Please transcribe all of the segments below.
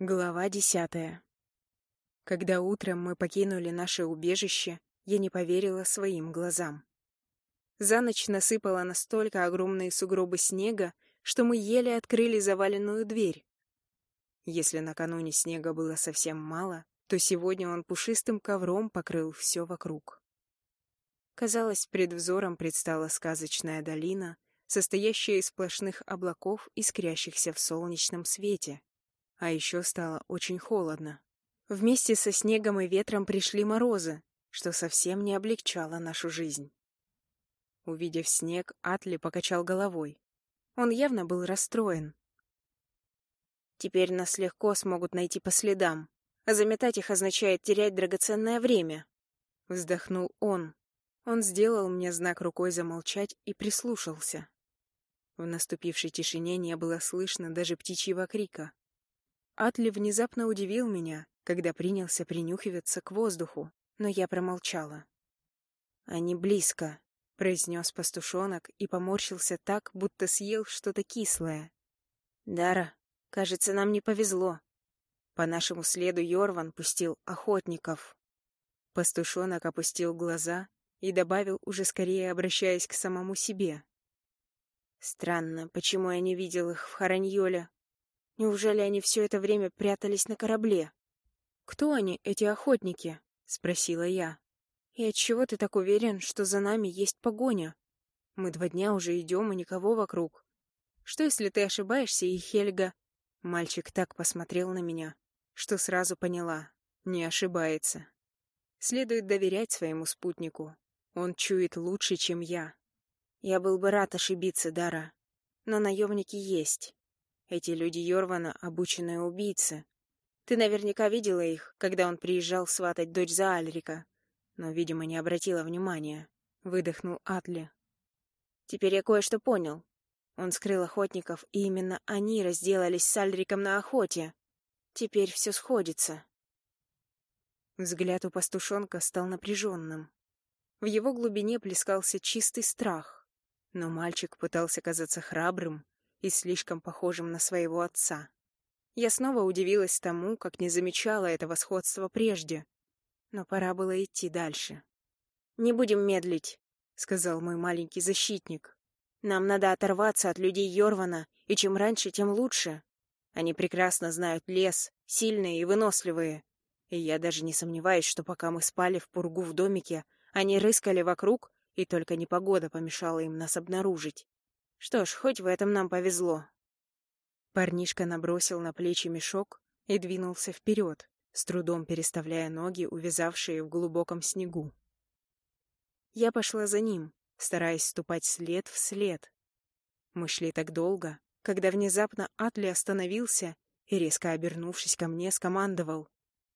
Глава десятая. Когда утром мы покинули наше убежище, я не поверила своим глазам. За ночь насыпало настолько огромные сугробы снега, что мы еле открыли заваленную дверь. Если накануне снега было совсем мало, то сегодня он пушистым ковром покрыл все вокруг. Казалось, пред взором предстала сказочная долина, состоящая из сплошных облаков, искрящихся в солнечном свете, а еще стало очень холодно. Вместе со снегом и ветром пришли морозы, что совсем не облегчало нашу жизнь. Увидев снег, Атли покачал головой. Он явно был расстроен. «Теперь нас легко смогут найти по следам, а заметать их означает терять драгоценное время», — вздохнул он. Он сделал мне знак рукой замолчать и прислушался. В наступившей тишине не было слышно даже птичьего крика. Атли внезапно удивил меня, когда принялся принюхиваться к воздуху, но я промолчала. «Они близко», — произнес пастушонок и поморщился так, будто съел что-то кислое. «Дара, кажется, нам не повезло. По нашему следу Йорван пустил охотников». Пастушонок опустил глаза и добавил, уже скорее обращаясь к самому себе. «Странно, почему я не видел их в Хараньоле?» Неужели они все это время прятались на корабле? «Кто они, эти охотники?» — спросила я. «И отчего ты так уверен, что за нами есть погоня? Мы два дня уже идем, и никого вокруг. Что, если ты ошибаешься, и Хельга...» Мальчик так посмотрел на меня, что сразу поняла. Не ошибается. Следует доверять своему спутнику. Он чует лучше, чем я. Я был бы рад ошибиться, Дара. Но наемники есть. Эти люди Йорвана — обученные убийцы. Ты наверняка видела их, когда он приезжал сватать дочь за Альрика, но, видимо, не обратила внимания. Выдохнул Атли. Теперь я кое-что понял. Он скрыл охотников, и именно они разделались с Альриком на охоте. Теперь все сходится. Взгляд у пастушонка стал напряженным. В его глубине плескался чистый страх. Но мальчик пытался казаться храбрым, и слишком похожим на своего отца. Я снова удивилась тому, как не замечала этого сходства прежде. Но пора было идти дальше. «Не будем медлить», — сказал мой маленький защитник. «Нам надо оторваться от людей Йорвана, и чем раньше, тем лучше. Они прекрасно знают лес, сильные и выносливые. И я даже не сомневаюсь, что пока мы спали в пургу в домике, они рыскали вокруг, и только непогода помешала им нас обнаружить. Что ж, хоть в этом нам повезло. Парнишка набросил на плечи мешок и двинулся вперед, с трудом переставляя ноги, увязавшие в глубоком снегу. Я пошла за ним, стараясь ступать след в след. Мы шли так долго, когда внезапно Атли остановился и, резко обернувшись ко мне, скомандовал.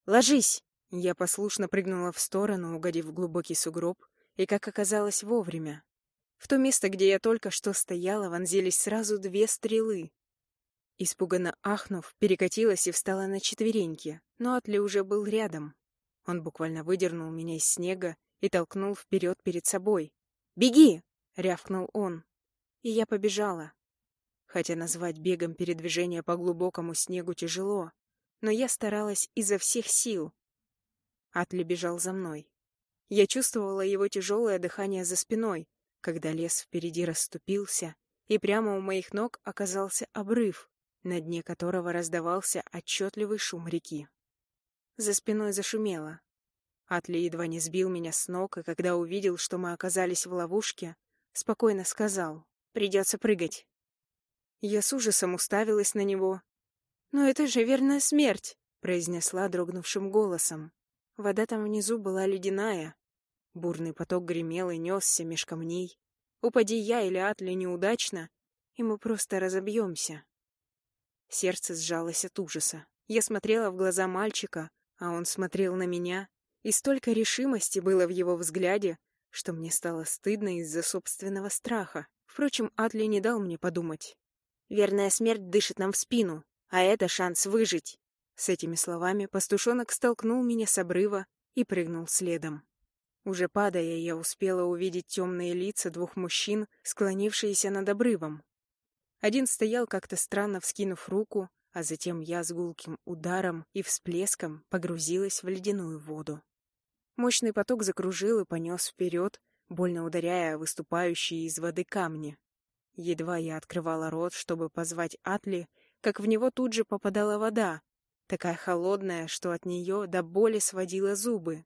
«Ложись!» Я послушно прыгнула в сторону, угодив в глубокий сугроб, и, как оказалось, вовремя. В то место, где я только что стояла, вонзились сразу две стрелы. Испуганно ахнув, перекатилась и встала на четвереньки, но Атли уже был рядом. Он буквально выдернул меня из снега и толкнул вперед перед собой. «Беги!» — рявкнул он. И я побежала. Хотя назвать бегом передвижение по глубокому снегу тяжело, но я старалась изо всех сил. Атли бежал за мной. Я чувствовала его тяжелое дыхание за спиной, когда лес впереди расступился, и прямо у моих ног оказался обрыв, на дне которого раздавался отчетливый шум реки. За спиной зашумело. Атли едва не сбил меня с ног, и когда увидел, что мы оказались в ловушке, спокойно сказал «Придется прыгать». Я с ужасом уставилась на него. «Но это же верная смерть!» — произнесла дрогнувшим голосом. Вода там внизу была ледяная, Бурный поток гремел и несся меж камней. Упади я или Атли неудачно, и мы просто разобьемся. Сердце сжалось от ужаса. Я смотрела в глаза мальчика, а он смотрел на меня, и столько решимости было в его взгляде, что мне стало стыдно из-за собственного страха. Впрочем, Атли не дал мне подумать. «Верная смерть дышит нам в спину, а это шанс выжить». С этими словами пастушонок столкнул меня с обрыва и прыгнул следом. Уже падая, я успела увидеть темные лица двух мужчин, склонившиеся над обрывом. Один стоял как-то странно вскинув руку, а затем я с гулким ударом и всплеском погрузилась в ледяную воду. Мощный поток закружил и понес вперед, больно ударяя выступающие из воды камни. Едва я открывала рот, чтобы позвать Атли, как в него тут же попадала вода, такая холодная, что от нее до боли сводила зубы.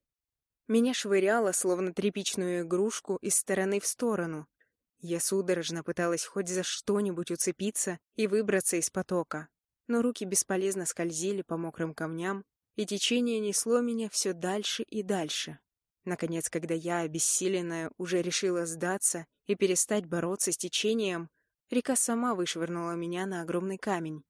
Меня швыряло, словно тряпичную игрушку, из стороны в сторону. Я судорожно пыталась хоть за что-нибудь уцепиться и выбраться из потока, но руки бесполезно скользили по мокрым камням, и течение несло меня все дальше и дальше. Наконец, когда я, обессиленная, уже решила сдаться и перестать бороться с течением, река сама вышвырнула меня на огромный камень.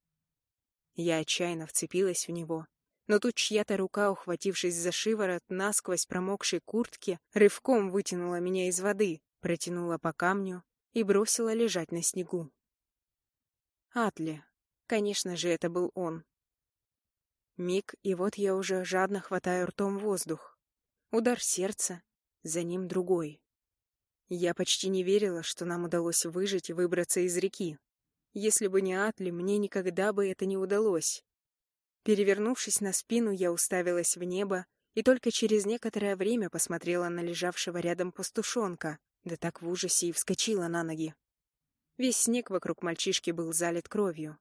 Я отчаянно вцепилась в него, но тут чья-то рука, ухватившись за шиворот насквозь промокшей куртки, рывком вытянула меня из воды, протянула по камню и бросила лежать на снегу. Атли. Конечно же, это был он. Миг, и вот я уже жадно хватаю ртом воздух. Удар сердца, за ним другой. Я почти не верила, что нам удалось выжить и выбраться из реки. Если бы не Атли, мне никогда бы это не удалось. Перевернувшись на спину, я уставилась в небо и только через некоторое время посмотрела на лежавшего рядом пастушонка, да так в ужасе и вскочила на ноги. Весь снег вокруг мальчишки был залит кровью.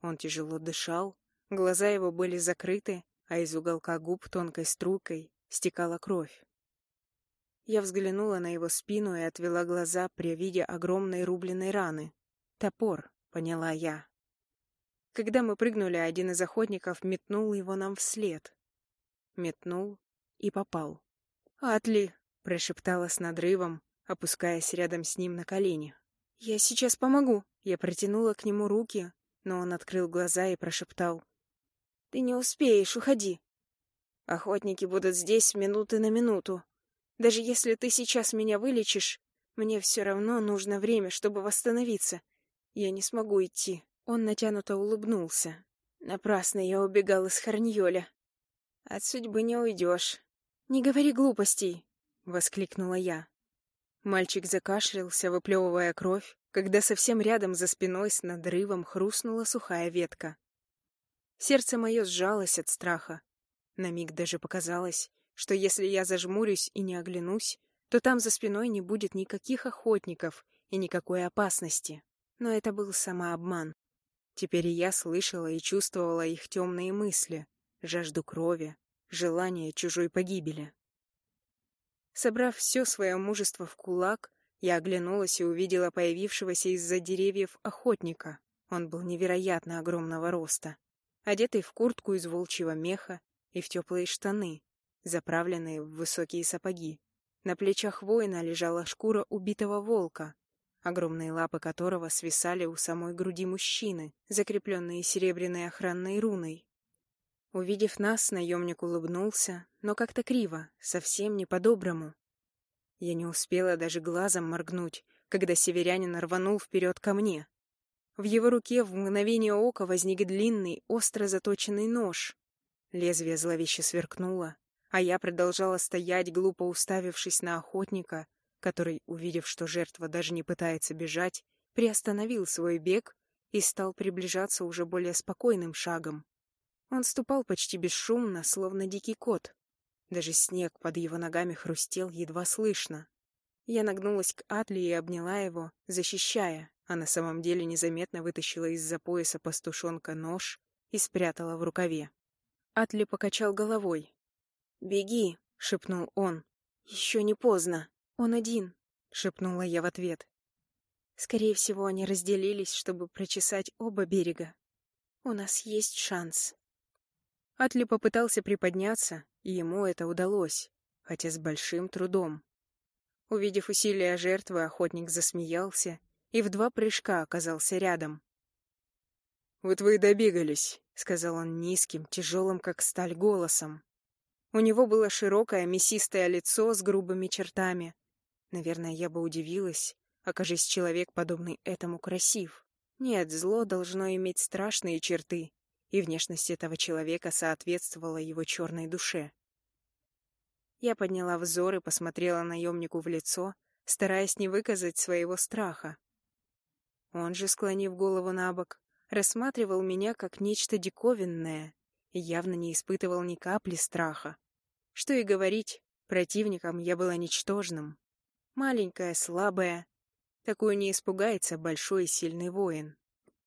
Он тяжело дышал, Глаза его были закрыты, а из уголка губ тонкой струйкой стекала кровь. Я взглянула на его спину и отвела глаза при виде огромной рубленной раны. «Топор», — поняла я. Когда мы прыгнули, один из охотников метнул его нам вслед. Метнул и попал. «Атли!» — прошептала с надрывом, опускаясь рядом с ним на колени. «Я сейчас помогу!» Я протянула к нему руки, но он открыл глаза и прошептал. Ты не успеешь, уходи. Охотники будут здесь минуты на минуту. Даже если ты сейчас меня вылечишь, мне все равно нужно время, чтобы восстановиться. Я не смогу идти. Он натянуто улыбнулся. Напрасно я убегал из Харньоля. От судьбы не уйдешь. Не говори глупостей, — воскликнула я. Мальчик закашлялся, выплевывая кровь, когда совсем рядом за спиной с надрывом хрустнула сухая ветка. Сердце мое сжалось от страха. На миг даже показалось, что если я зажмурюсь и не оглянусь, то там за спиной не будет никаких охотников и никакой опасности. Но это был самообман. Теперь я слышала и чувствовала их темные мысли, жажду крови, желание чужой погибели. Собрав все свое мужество в кулак, я оглянулась и увидела появившегося из-за деревьев охотника. Он был невероятно огромного роста одетый в куртку из волчьего меха и в теплые штаны, заправленные в высокие сапоги. На плечах воина лежала шкура убитого волка, огромные лапы которого свисали у самой груди мужчины, закрепленные серебряной охранной руной. Увидев нас, наемник улыбнулся, но как-то криво, совсем не по-доброму. Я не успела даже глазом моргнуть, когда северянин рванул вперед ко мне. В его руке в мгновение ока возник длинный, остро заточенный нож. Лезвие зловеще сверкнуло, а я продолжала стоять, глупо уставившись на охотника, который, увидев, что жертва даже не пытается бежать, приостановил свой бег и стал приближаться уже более спокойным шагом. Он ступал почти бесшумно, словно дикий кот. Даже снег под его ногами хрустел едва слышно. Я нагнулась к Атли и обняла его, защищая, а на самом деле незаметно вытащила из-за пояса пастушонка нож и спрятала в рукаве. Атли покачал головой. «Беги!» — шепнул он. «Еще не поздно. Он один!» — шепнула я в ответ. Скорее всего, они разделились, чтобы прочесать оба берега. У нас есть шанс. Атли попытался приподняться, и ему это удалось, хотя с большим трудом. Увидев усилия жертвы, охотник засмеялся и в два прыжка оказался рядом. «Вот вы и добегались», — сказал он низким, тяжелым, как сталь, голосом. У него было широкое, мясистое лицо с грубыми чертами. Наверное, я бы удивилась, окажись человек, подобный этому, красив. Нет, зло должно иметь страшные черты, и внешность этого человека соответствовала его черной душе. Я подняла взор и посмотрела наемнику в лицо, стараясь не выказать своего страха. Он же, склонив голову на бок, рассматривал меня как нечто диковинное и явно не испытывал ни капли страха. Что и говорить, противником я была ничтожным. Маленькая, слабая. Такую не испугается большой и сильный воин.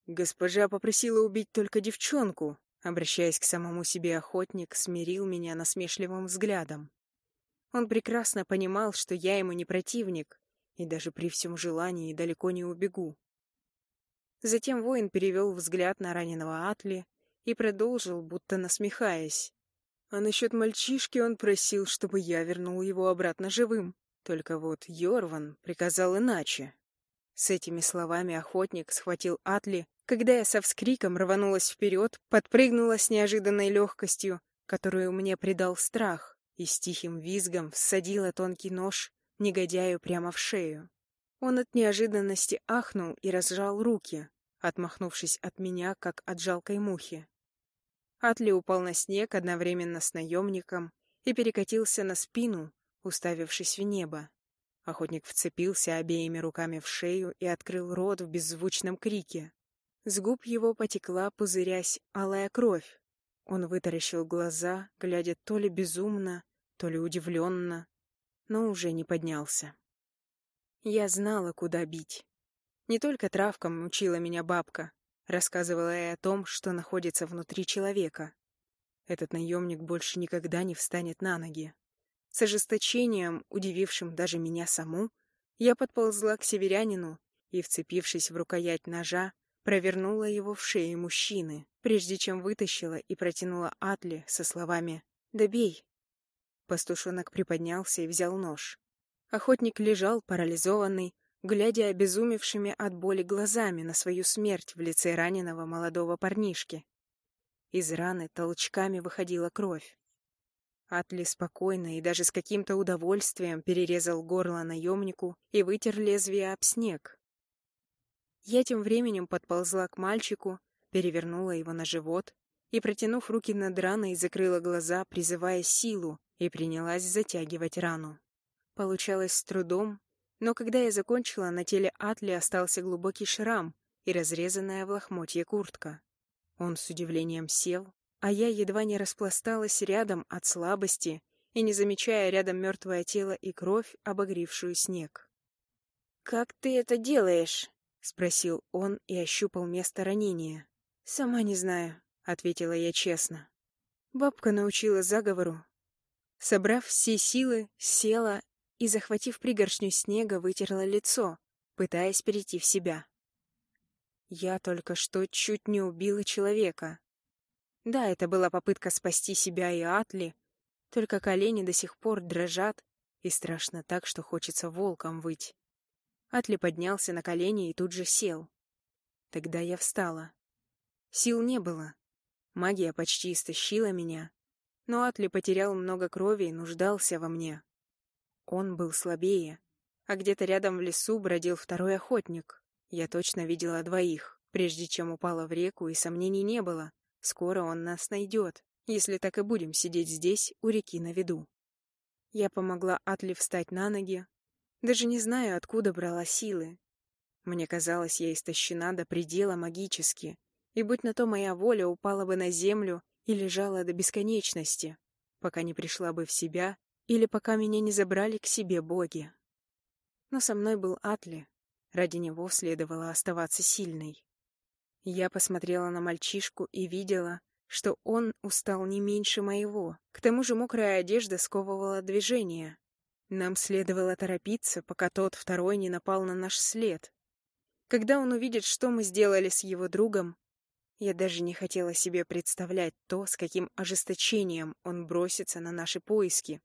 Госпожа попросила убить только девчонку, обращаясь к самому себе охотник, смирил меня насмешливым взглядом. Он прекрасно понимал, что я ему не противник, и даже при всем желании далеко не убегу. Затем воин перевел взгляд на раненого Атли и продолжил, будто насмехаясь. А насчет мальчишки он просил, чтобы я вернул его обратно живым. Только вот Йорван приказал иначе. С этими словами охотник схватил Атли, когда я со вскриком рванулась вперед, подпрыгнула с неожиданной легкостью, которую мне придал страх, и с тихим визгом всадила тонкий нож негодяю прямо в шею. Он от неожиданности ахнул и разжал руки, отмахнувшись от меня, как от жалкой мухи. Атли упал на снег одновременно с наемником и перекатился на спину, уставившись в небо. Охотник вцепился обеими руками в шею и открыл рот в беззвучном крике. С губ его потекла, пузырясь, алая кровь. Он вытаращил глаза, глядя то ли безумно, то ли удивленно, но уже не поднялся. Я знала, куда бить. Не только травкам учила меня бабка, рассказывала и о том, что находится внутри человека. Этот наемник больше никогда не встанет на ноги. С ожесточением, удивившим даже меня саму, я подползла к северянину и, вцепившись в рукоять ножа, провернула его в шее мужчины, прежде чем вытащила и протянула Атли со словами «Добей». Пастушонок приподнялся и взял нож. Охотник лежал, парализованный, глядя обезумевшими от боли глазами на свою смерть в лице раненого молодого парнишки. Из раны толчками выходила кровь. Атли спокойно и даже с каким-то удовольствием перерезал горло наемнику и вытер лезвие об снег. Я тем временем подползла к мальчику, перевернула его на живот и, протянув руки над раной, закрыла глаза, призывая силу, и принялась затягивать рану. Получалось с трудом, но когда я закончила, на теле Атли остался глубокий шрам и разрезанная в лохмотье куртка. Он с удивлением сел, а я едва не распласталась рядом от слабости и не замечая рядом мертвое тело и кровь, обогревшую снег. «Как ты это делаешь?» — спросил он и ощупал место ранения. «Сама не знаю», — ответила я честно. Бабка научила заговору. Собрав все силы, села и, захватив пригоршню снега, вытерла лицо, пытаясь перейти в себя. Я только что чуть не убила человека. Да, это была попытка спасти себя и Атли, только колени до сих пор дрожат, и страшно так, что хочется волком выть. Атли поднялся на колени и тут же сел. Тогда я встала. Сил не было. Магия почти истощила меня, но Атли потерял много крови и нуждался во мне. Он был слабее, а где-то рядом в лесу бродил второй охотник. Я точно видела двоих, прежде чем упала в реку, и сомнений не было. Скоро он нас найдет, если так и будем сидеть здесь, у реки на виду. Я помогла Атли встать на ноги. Даже не знаю, откуда брала силы. Мне казалось, я истощена до предела магически, и будь на то моя воля, упала бы на землю и лежала до бесконечности, пока не пришла бы в себя или пока меня не забрали к себе боги. Но со мной был Атли. Ради него следовало оставаться сильной. Я посмотрела на мальчишку и видела, что он устал не меньше моего. К тому же мокрая одежда сковывала движение. Нам следовало торопиться, пока тот второй не напал на наш след. Когда он увидит, что мы сделали с его другом, я даже не хотела себе представлять то, с каким ожесточением он бросится на наши поиски.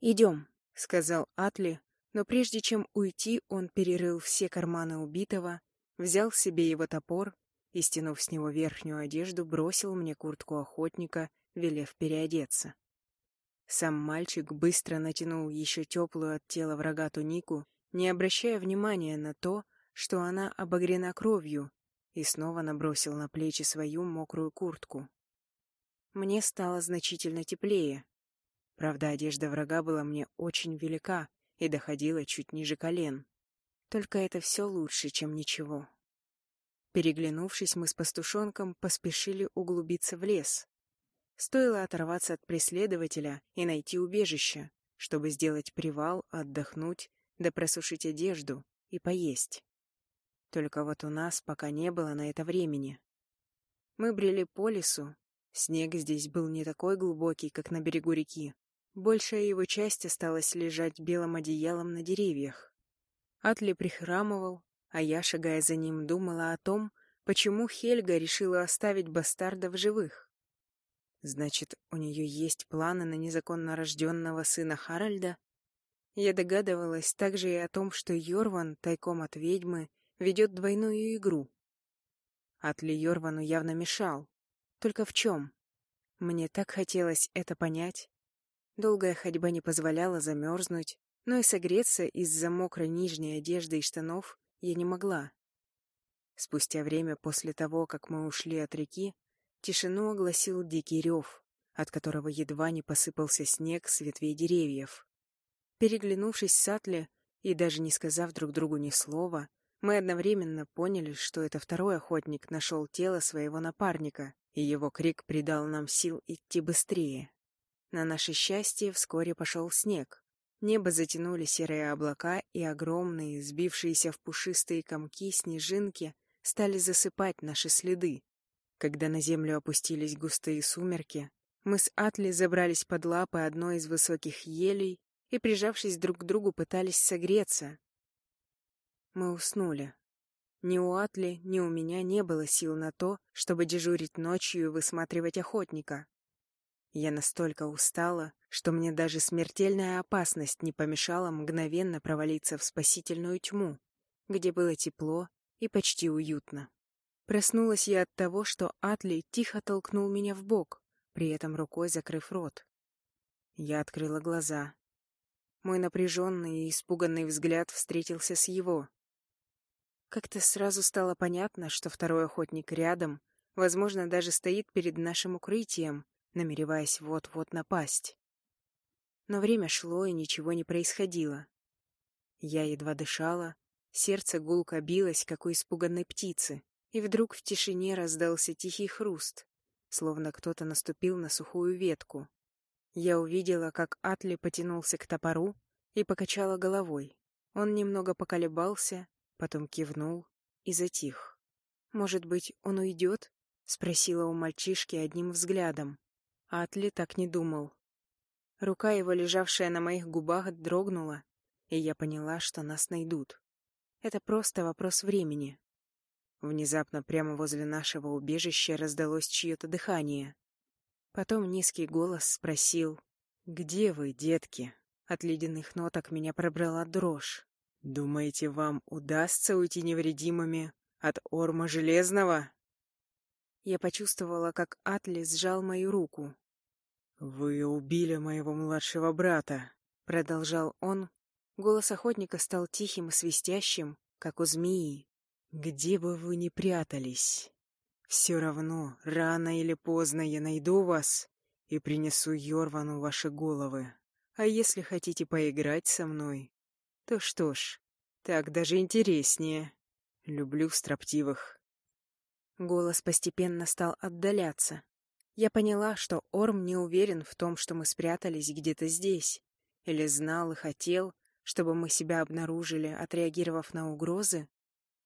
«Идем», — сказал Атли, но прежде чем уйти, он перерыл все карманы убитого, взял себе его топор и, стянув с него верхнюю одежду, бросил мне куртку охотника, велев переодеться. Сам мальчик быстро натянул еще теплую от тела врага тунику, не обращая внимания на то, что она обогрена кровью, и снова набросил на плечи свою мокрую куртку. Мне стало значительно теплее, Правда, одежда врага была мне очень велика и доходила чуть ниже колен. Только это все лучше, чем ничего. Переглянувшись, мы с пастушонком поспешили углубиться в лес. Стоило оторваться от преследователя и найти убежище, чтобы сделать привал, отдохнуть, да просушить одежду и поесть. Только вот у нас пока не было на это времени. Мы брели по лесу. Снег здесь был не такой глубокий, как на берегу реки. Большая его часть осталась лежать белым одеялом на деревьях. Атли прихрамывал, а я, шагая за ним, думала о том, почему Хельга решила оставить бастарда в живых. Значит, у нее есть планы на незаконно рожденного сына Харальда? Я догадывалась также и о том, что Йорван, тайком от ведьмы, ведет двойную игру. Атли Йорвану явно мешал. Только в чем? Мне так хотелось это понять. Долгая ходьба не позволяла замерзнуть, но и согреться из-за мокрой нижней одежды и штанов я не могла. Спустя время после того, как мы ушли от реки, тишину огласил дикий рев, от которого едва не посыпался снег с ветвей деревьев. Переглянувшись с Атли и даже не сказав друг другу ни слова, мы одновременно поняли, что это второй охотник нашел тело своего напарника, и его крик придал нам сил идти быстрее. На наше счастье вскоре пошел снег. Небо затянули серые облака, и огромные, сбившиеся в пушистые комки снежинки стали засыпать наши следы. Когда на землю опустились густые сумерки, мы с Атли забрались под лапы одной из высоких елей и, прижавшись друг к другу, пытались согреться, мы уснули. Ни у Атли, ни у меня не было сил на то, чтобы дежурить ночью и высматривать охотника. Я настолько устала, что мне даже смертельная опасность не помешала мгновенно провалиться в спасительную тьму, где было тепло и почти уютно. Проснулась я от того, что Атли тихо толкнул меня в бок, при этом рукой закрыв рот. Я открыла глаза. Мой напряженный и испуганный взгляд встретился с его. Как-то сразу стало понятно, что второй охотник рядом, возможно, даже стоит перед нашим укрытием, намереваясь вот-вот напасть. Но время шло, и ничего не происходило. Я едва дышала, сердце гулко билось, как у испуганной птицы, и вдруг в тишине раздался тихий хруст, словно кто-то наступил на сухую ветку. Я увидела, как Атли потянулся к топору и покачала головой. Он немного поколебался, потом кивнул и затих. «Может быть, он уйдет?» — спросила у мальчишки одним взглядом. Атли так не думал. Рука его, лежавшая на моих губах, дрогнула, и я поняла, что нас найдут. Это просто вопрос времени. Внезапно прямо возле нашего убежища раздалось чье-то дыхание. Потом низкий голос спросил «Где вы, детки?» От ледяных ноток меня пробрала дрожь. «Думаете, вам удастся уйти невредимыми от Орма Железного?» Я почувствовала, как Атли сжал мою руку. «Вы убили моего младшего брата», — продолжал он. Голос охотника стал тихим и свистящим, как у змеи. «Где бы вы ни прятались, все равно, рано или поздно я найду вас и принесу Йорвану ваши головы. А если хотите поиграть со мной, то что ж, так даже интереснее. Люблю строптивых. Голос постепенно стал отдаляться. Я поняла, что Орм не уверен в том, что мы спрятались где-то здесь. Или знал и хотел, чтобы мы себя обнаружили, отреагировав на угрозы.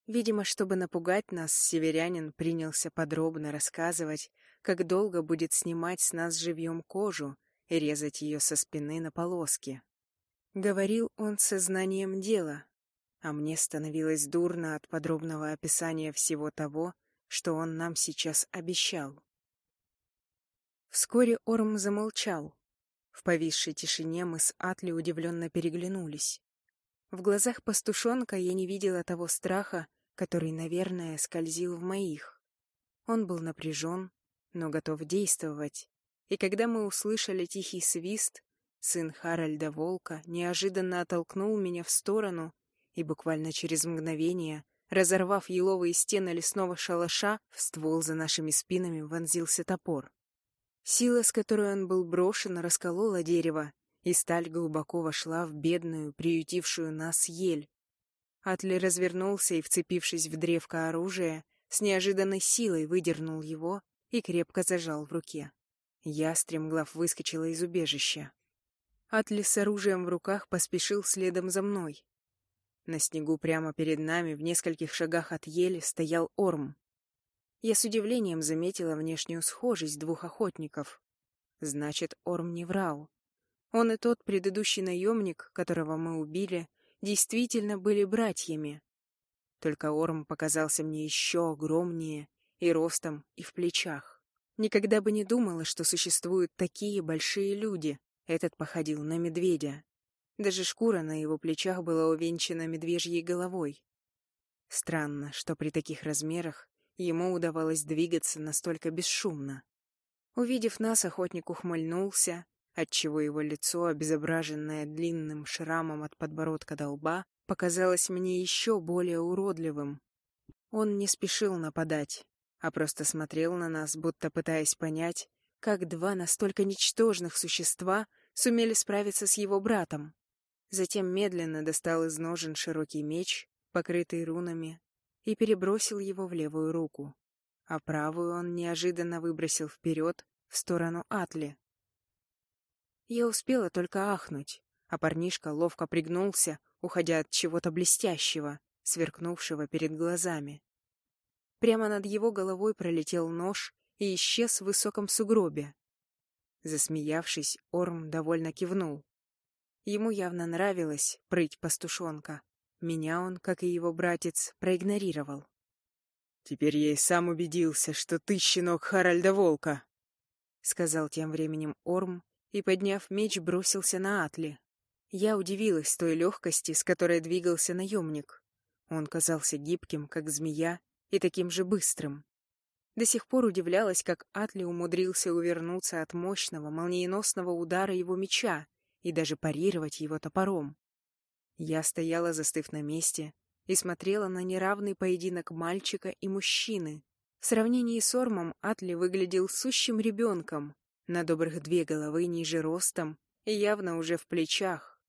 Видимо, чтобы напугать нас, северянин принялся подробно рассказывать, как долго будет снимать с нас живьем кожу и резать ее со спины на полоски. Говорил он со знанием дела, а мне становилось дурно от подробного описания всего того, что он нам сейчас обещал. Вскоре Орм замолчал. В повисшей тишине мы с Атли удивленно переглянулись. В глазах пастушонка я не видела того страха, который, наверное, скользил в моих. Он был напряжен, но готов действовать. И когда мы услышали тихий свист, Сын Харальда Волка неожиданно оттолкнул меня в сторону, и буквально через мгновение, разорвав еловые стены лесного шалаша, в ствол за нашими спинами вонзился топор. Сила, с которой он был брошен, расколола дерево, и сталь глубоко вошла в бедную, приютившую нас ель. Атли развернулся и, вцепившись в древко оружия, с неожиданной силой выдернул его и крепко зажал в руке. Я, стремглав, выскочила из убежища. Атли с оружием в руках поспешил следом за мной. На снегу прямо перед нами, в нескольких шагах от ели, стоял Орм. Я с удивлением заметила внешнюю схожесть двух охотников. Значит, Орм не врал. Он и тот предыдущий наемник, которого мы убили, действительно были братьями. Только Орм показался мне еще огромнее и ростом, и в плечах. Никогда бы не думала, что существуют такие большие люди. Этот походил на медведя. Даже шкура на его плечах была увенчана медвежьей головой. Странно, что при таких размерах ему удавалось двигаться настолько бесшумно. Увидев нас, охотник ухмыльнулся, отчего его лицо, обезображенное длинным шрамом от подбородка до лба, показалось мне еще более уродливым. Он не спешил нападать, а просто смотрел на нас, будто пытаясь понять, как два настолько ничтожных существа сумели справиться с его братом. Затем медленно достал из ножен широкий меч, покрытый рунами, и перебросил его в левую руку, а правую он неожиданно выбросил вперед, в сторону Атли. Я успела только ахнуть, а парнишка ловко пригнулся, уходя от чего-то блестящего, сверкнувшего перед глазами. Прямо над его головой пролетел нож и исчез в высоком сугробе. Засмеявшись, Орм довольно кивнул. Ему явно нравилось прыть пастушонка. Меня он, как и его братец, проигнорировал. «Теперь я и сам убедился, что ты щенок Харальда Волка», — сказал тем временем Орм и, подняв меч, бросился на Атли. Я удивилась той легкости, с которой двигался наемник. Он казался гибким, как змея, и таким же быстрым. До сих пор удивлялась, как Атли умудрился увернуться от мощного, молниеносного удара его меча и даже парировать его топором. Я стояла, застыв на месте, и смотрела на неравный поединок мальчика и мужчины. В сравнении с Ормом Атли выглядел сущим ребенком, на добрых две головы ниже ростом и явно уже в плечах.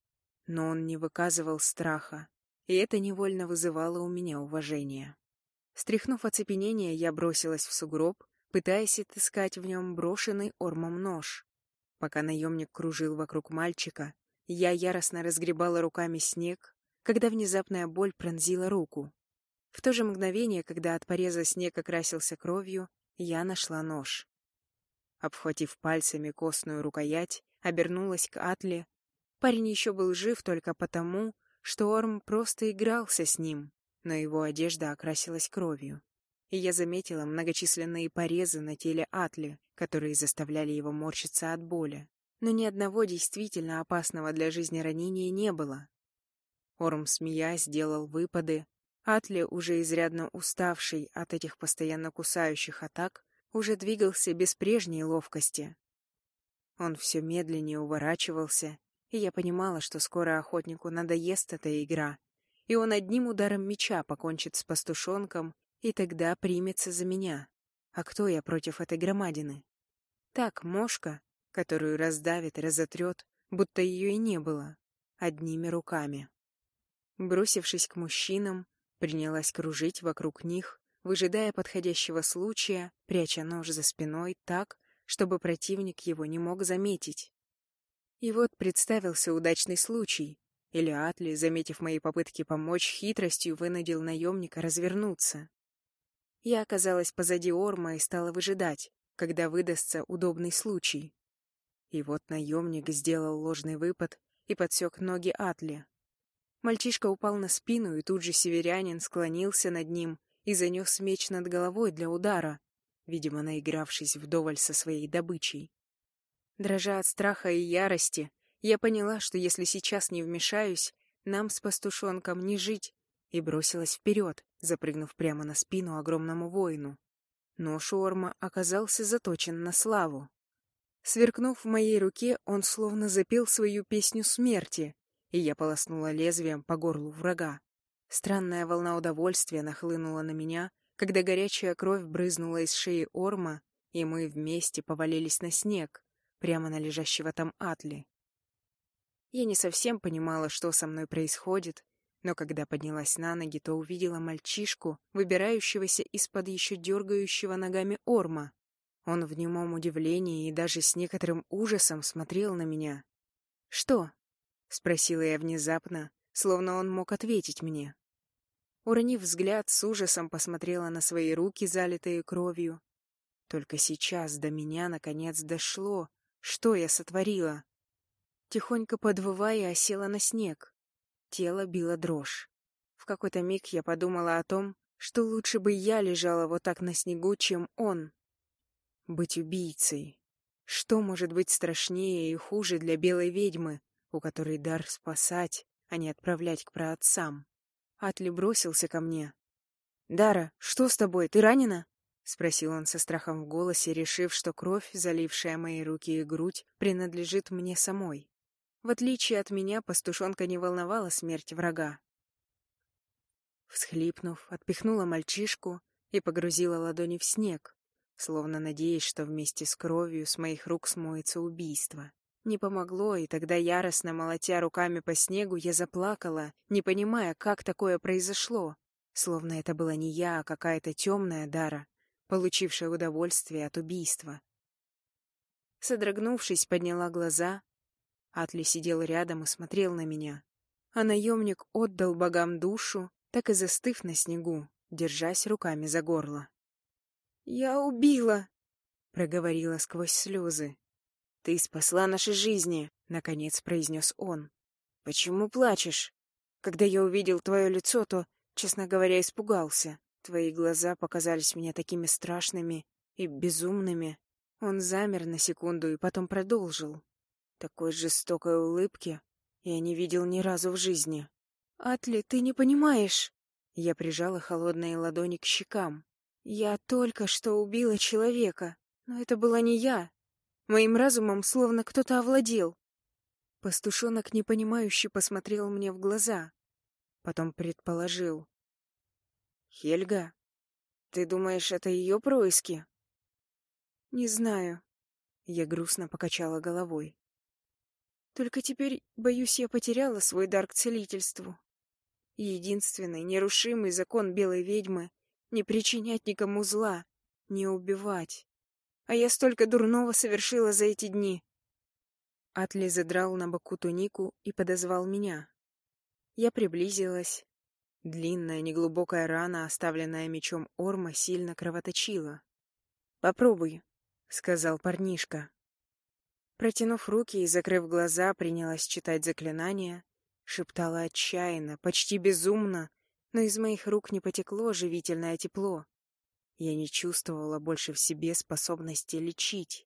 Но он не выказывал страха, и это невольно вызывало у меня уважение. Стряхнув оцепенение, я бросилась в сугроб, пытаясь отыскать в нем брошенный ормом нож. Пока наемник кружил вокруг мальчика, я яростно разгребала руками снег, когда внезапная боль пронзила руку. В то же мгновение, когда от пореза снег окрасился кровью, я нашла нож. Обхватив пальцами костную рукоять, обернулась к Атле. Парень еще был жив только потому, что Орм просто игрался с ним но его одежда окрасилась кровью. И я заметила многочисленные порезы на теле Атли, которые заставляли его морщиться от боли. Но ни одного действительно опасного для жизни ранения не было. Орм, смеясь, делал выпады. Атли, уже изрядно уставший от этих постоянно кусающих атак, уже двигался без прежней ловкости. Он все медленнее уворачивался, и я понимала, что скоро охотнику надоест эта игра, и он одним ударом меча покончит с пастушонком, и тогда примется за меня. А кто я против этой громадины? Так, мошка, которую раздавит разотрет, будто ее и не было, одними руками. Бросившись к мужчинам, принялась кружить вокруг них, выжидая подходящего случая, пряча нож за спиной так, чтобы противник его не мог заметить. И вот представился удачный случай, или заметив мои попытки помочь, хитростью вынудил наемника развернуться. Я оказалась позади Орма и стала выжидать, когда выдастся удобный случай. И вот наемник сделал ложный выпад и подсек ноги Атли. Мальчишка упал на спину, и тут же северянин склонился над ним и занес меч над головой для удара, видимо, наигравшись вдоволь со своей добычей. Дрожа от страха и ярости, я поняла, что если сейчас не вмешаюсь, нам с пастушонком не жить, и бросилась вперед, запрыгнув прямо на спину огромному воину. Но Шорма оказался заточен на славу. Сверкнув в моей руке, он словно запел свою песню смерти, и я полоснула лезвием по горлу врага. Странная волна удовольствия нахлынула на меня, когда горячая кровь брызнула из шеи Орма, и мы вместе повалились на снег, прямо на лежащего там Атли. Я не совсем понимала, что со мной происходит, Но когда поднялась на ноги, то увидела мальчишку, выбирающегося из-под еще дергающего ногами орма. Он в немом удивлении и даже с некоторым ужасом смотрел на меня. «Что?» — спросила я внезапно, словно он мог ответить мне. Уронив взгляд, с ужасом посмотрела на свои руки, залитые кровью. Только сейчас до меня наконец дошло, что я сотворила. Тихонько подвывая, осела на снег. Тело било дрожь. В какой-то миг я подумала о том, что лучше бы я лежала вот так на снегу, чем он. Быть убийцей. Что может быть страшнее и хуже для белой ведьмы, у которой дар спасать, а не отправлять к праотцам? Атли бросился ко мне. «Дара, что с тобой? Ты ранена?» — спросил он со страхом в голосе, решив, что кровь, залившая мои руки и грудь, принадлежит мне самой. В отличие от меня, пастушонка не волновала смерть врага. Всхлипнув, отпихнула мальчишку и погрузила ладони в снег, словно надеясь, что вместе с кровью с моих рук смоется убийство. Не помогло, и тогда яростно молотя руками по снегу, я заплакала, не понимая, как такое произошло, словно это была не я, а какая-то темная дара, получившая удовольствие от убийства. Содрогнувшись, подняла глаза Атли сидел рядом и смотрел на меня. А наемник отдал богам душу, так и застыв на снегу, держась руками за горло. «Я убила!» — проговорила сквозь слезы. «Ты спасла наши жизни!» — наконец произнес он. «Почему плачешь? Когда я увидел твое лицо, то, честно говоря, испугался. Твои глаза показались мне такими страшными и безумными». Он замер на секунду и потом продолжил. Такой жестокой улыбки я не видел ни разу в жизни. «Атли, ты не понимаешь!» Я прижала холодные ладони к щекам. «Я только что убила человека, но это была не я. Моим разумом словно кто-то овладел». Пастушонок непонимающе посмотрел мне в глаза. Потом предположил. «Хельга, ты думаешь, это ее происки?» «Не знаю». Я грустно покачала головой. Только теперь, боюсь, я потеряла свой дар к целительству. единственный, нерушимый закон белой ведьмы — не причинять никому зла, не убивать. А я столько дурного совершила за эти дни. Атли задрал на боку тунику и подозвал меня. Я приблизилась. Длинная, неглубокая рана, оставленная мечом Орма, сильно кровоточила. «Попробуй», — сказал парнишка. Протянув руки и закрыв глаза, принялась читать заклинания, шептала отчаянно, почти безумно, но из моих рук не потекло живительное тепло. Я не чувствовала больше в себе способности лечить.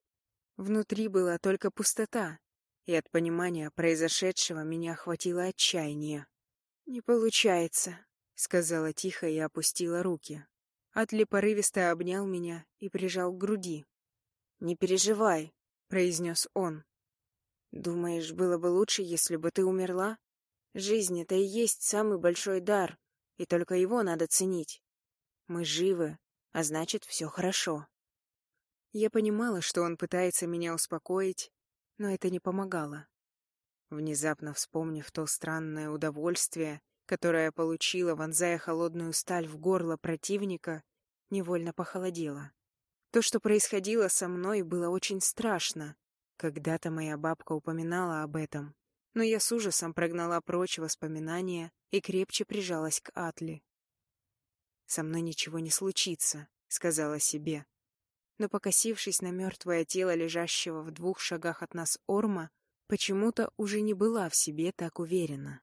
Внутри была только пустота, и от понимания произошедшего меня охватило отчаяние. «Не получается», — сказала тихо и опустила руки. Атли порывисто обнял меня и прижал к груди. «Не переживай, произнес он. «Думаешь, было бы лучше, если бы ты умерла? Жизнь — это и есть самый большой дар, и только его надо ценить. Мы живы, а значит, все хорошо». Я понимала, что он пытается меня успокоить, но это не помогало. Внезапно вспомнив то странное удовольствие, которое получила, вонзая холодную сталь в горло противника, невольно похолодела. То, что происходило со мной, было очень страшно. Когда-то моя бабка упоминала об этом, но я с ужасом прогнала прочь воспоминания и крепче прижалась к Атли. «Со мной ничего не случится», — сказала себе. Но, покосившись на мертвое тело лежащего в двух шагах от нас Орма, почему-то уже не была в себе так уверена.